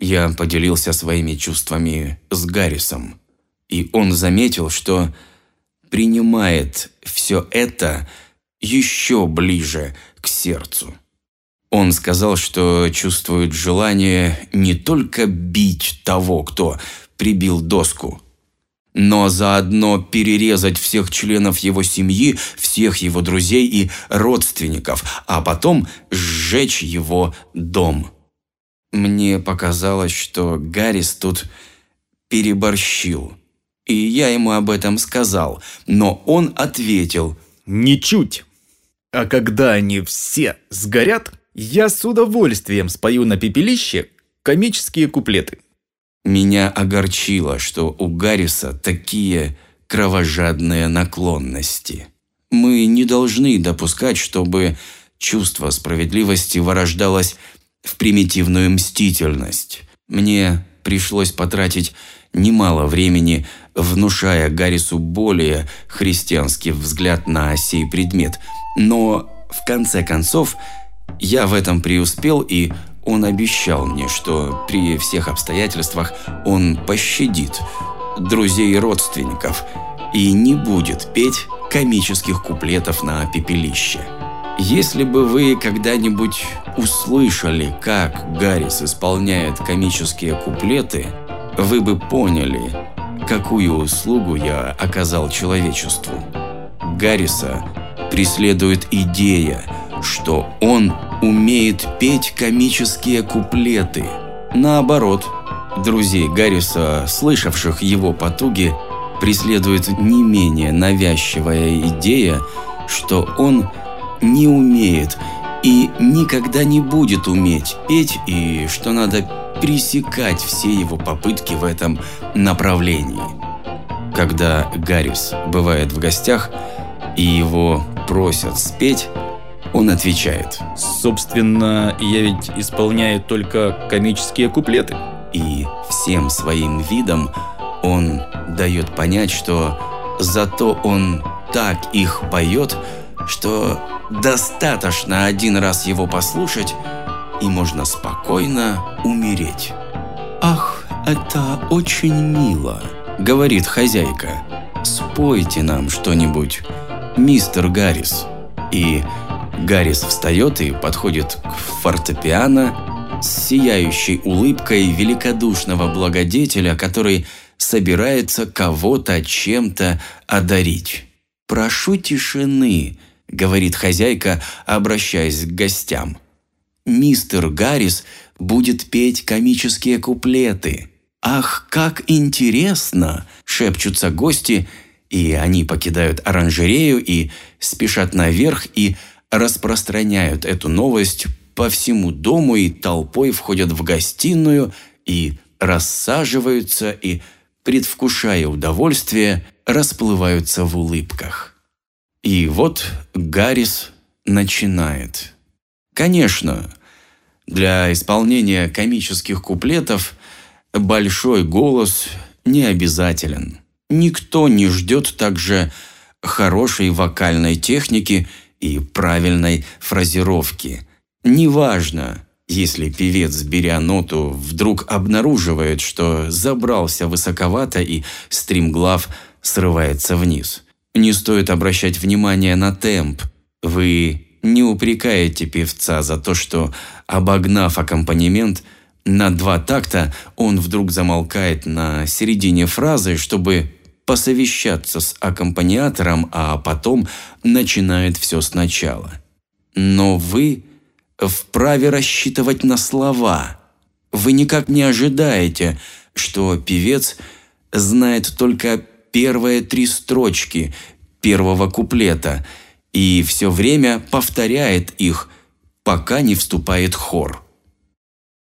Я поделился своими чувствами с Гаррисом, и он заметил, что принимает все это еще ближе к сердцу. Он сказал, что чувствует желание не только бить того, кто прибил доску, но заодно перерезать всех членов его семьи, всех его друзей и родственников, а потом сжечь его дом. Мне показалось, что Гаррис тут переборщил. И я ему об этом сказал, но он ответил «Ничуть! А когда они все сгорят, я с удовольствием спою на пепелище комические куплеты». Меня огорчило, что у Гарриса такие кровожадные наклонности. Мы не должны допускать, чтобы чувство справедливости вырождалось в примитивную мстительность. Мне пришлось потратить немало времени, внушая Гаррису более христианский взгляд на сей предмет. Но в конце концов я в этом преуспел и он обещал мне, что при всех обстоятельствах он пощадит друзей и родственников и не будет петь комических куплетов на пепелище. Если бы вы когда-нибудь услышали, как Гаррис исполняет комические куплеты, вы бы поняли, какую услугу я оказал человечеству. Гарриса преследует идея, что он умеет петь комические куплеты. Наоборот, друзей Гарриса, слышавших его потуги, преследует не менее навязчивая идея, что он не умеет и никогда не будет уметь петь, и что надо пресекать все его попытки в этом направлении. Когда Гаррис бывает в гостях и его просят спеть, он отвечает. Собственно, я ведь исполняю только комические куплеты. И всем своим видом он дает понять, что зато он так их поет, что достаточно один раз его послушать, и можно спокойно умереть. «Ах, это очень мило», — говорит хозяйка. «Спойте нам что-нибудь, мистер Гаррис». И Гаррис встает и подходит к фортепиано с сияющей улыбкой великодушного благодетеля, который собирается кого-то чем-то одарить. «Прошу тишины», — говорит хозяйка, обращаясь к гостям. «Мистер Гаррис будет петь комические куплеты». «Ах, как интересно!» – шепчутся гости, и они покидают оранжерею и спешат наверх и распространяют эту новость по всему дому и толпой входят в гостиную и рассаживаются и, предвкушая удовольствие, расплываются в улыбках. И вот Гаррис начинает. Конечно, для исполнения комических куплетов большой голос не обязателен. Никто не ждет также хорошей вокальной техники и правильной фразировки. Неважно, если певец, беря ноту, вдруг обнаруживает, что забрался высоковато и стримглав срывается вниз. Не стоит обращать внимание на темп. Вы не упрекаете певца за то, что, обогнав аккомпанемент, на два такта он вдруг замолкает на середине фразы, чтобы посовещаться с аккомпаниатором, а потом начинает все сначала. Но вы вправе рассчитывать на слова. Вы никак не ожидаете, что певец знает только первые три строчки первого куплета и все время повторяет их, пока не вступает хор.